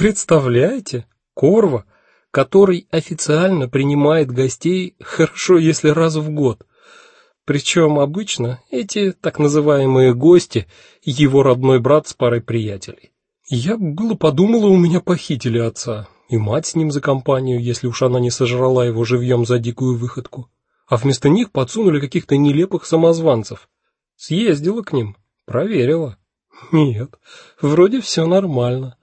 Представляете? Корва, который официально принимает гостей хорошо, если раз в год. Причем обычно эти так называемые гости его родной брат с парой приятелей. Я было подумала, у меня похитили отца, и мать с ним за компанию, если уж она не сожрала его живьем за дикую выходку. А вместо них подсунули каких-то нелепых самозванцев. Съездила к ним, проверила. Нет, вроде все нормально.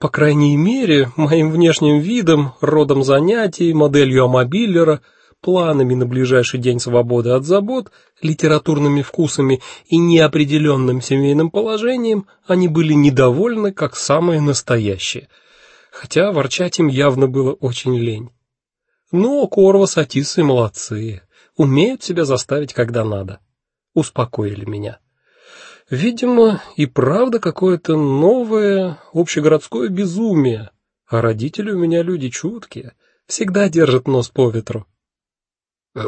По крайней мере, моим внешним видом, родом занятий, моделью амобилера, планами на ближайший день свободы от забот, литературными вкусами и неопределенным семейным положением они были недовольны как самые настоящие. Хотя ворчать им явно было очень лень. Но Корва с Атисой молодцы, умеют себя заставить, когда надо. Успокоили меня. Видимо, и правда какое-то новое общегородское безумие. А родители у меня люди чуткие, всегда держат нос по ветру.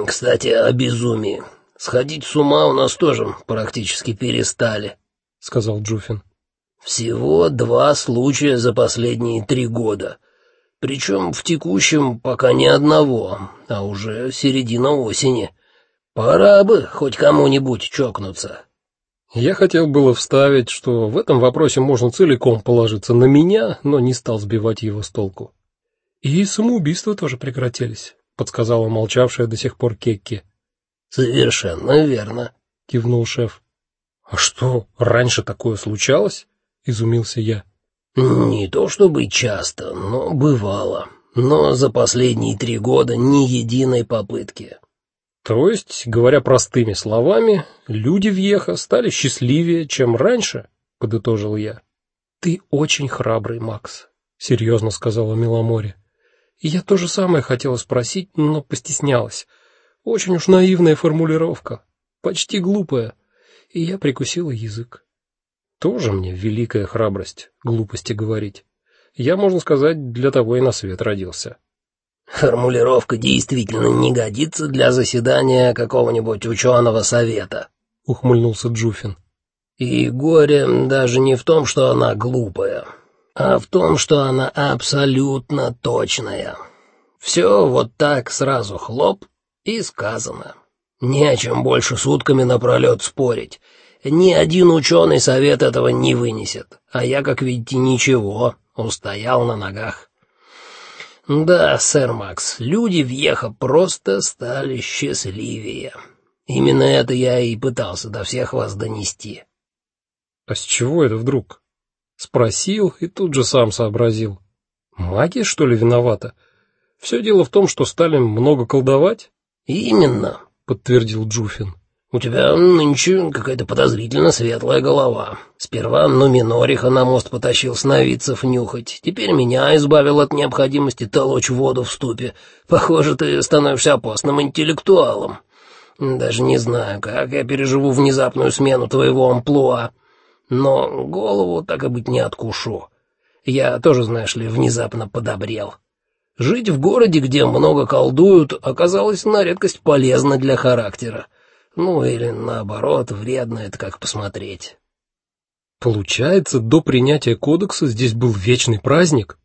Кстати, о безумии. Сходить с ума у нас тоже практически перестали, сказал Джуфин. Всего два случая за последние три года. Причем в текущем пока ни одного, а уже середина осени. Пора бы хоть кому-нибудь чокнуться. Я хотел было вставить, что в этом вопросе можно целиком положиться на меня, но не стал сбивать его с толку. И самоубийства тоже прекратились, подсказала молчавшая до сих пор Кекки. Совершенно верно, кивнул шеф. А что, раньше такое случалось? изумился я. Не то чтобы часто, но бывало. Но за последние три года ни единой попытки. То есть, говоря простыми словами, люди в Ехо стали счастливее, чем раньше, подытожил я. Ты очень храбрый, Макс, серьезно сказала Миломоре. И я то же самое хотела спросить, но постеснялась. Очень уж наивная формулировка, почти глупая, и я прикусила язык. Тоже мне великая храбрость глупости говорить. Я, можно сказать, для того и на свет родился. Формулировка действительно не годится для заседания какого-нибудь ученого совета, ухмыльнулся Джуфин. И горе даже не в том, что она глупая, а в том, что она абсолютно точная. Все вот так сразу хлоп и сказано. Не о чем больше сутками напролет спорить. Ни один ученый совет этого не вынесет, а я, как видите, ничего, устоял на ногах. Да, сэр Макс, люди в Ехо просто стали счастливее. Именно это я и пытался до всех вас донести. А с чего это вдруг? Спросил и тут же сам сообразил. Магия, что ли, виновата? Все дело в том, что стали много колдовать? Именно, подтвердил Джуфин. У тебя нынче какая-то подозрительно светлая голова. Сперва Нуминориха на мост потащил сновидцев нюхать, теперь меня избавил от необходимости толочь воду в ступе. Похоже, ты становишься опасным интеллектуалом. Даже не знаю, как я переживу внезапную смену твоего амплуа, но голову так и быть не откушу. Я тоже, знаешь ли, внезапно подобрел. Жить в городе, где много колдуют, оказалось на редкость полезно для характера. Ну или наоборот, вредно это как посмотреть. Получается, до принятия кодекса здесь был вечный праздник.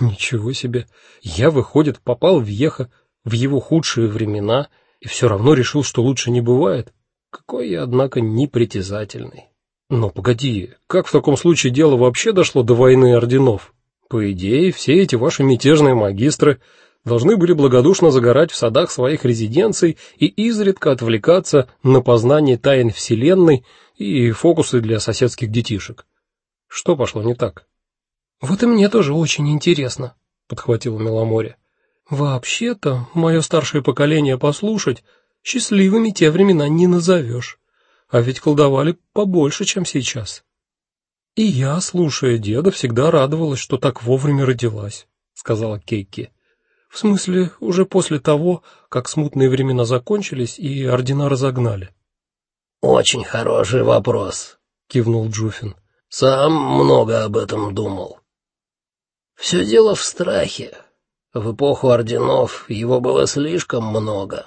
Ничего себе. Я выходит, попал в Ехо в его худшие времена и все равно решил, что лучше не бывает. Какой я, однако, непритязательный. Но погоди, как в таком случае дело вообще дошло до войны орденов? По идее, все эти ваши мятежные магистры должны были благодушно загорать в садах своих резиденций и изредка отвлекаться на познание тайн вселенной и фокусы для соседских детишек. Что пошло не так? Вот и мне тоже очень интересно, подхватила Меломоре. Вообще-то, мое старшее поколение послушать, счастливыми те времена не назовешь. А ведь колдовали побольше, чем сейчас. И я, слушая деда, всегда радовалась, что так вовремя родилась, сказала Кейки. В смысле, уже после того, как смутные времена закончились и ордена разогнали. Очень хороший вопрос, кивнул Джуфин. Сам много об этом думал. Все дело в страхе. В эпоху орденов его было слишком много.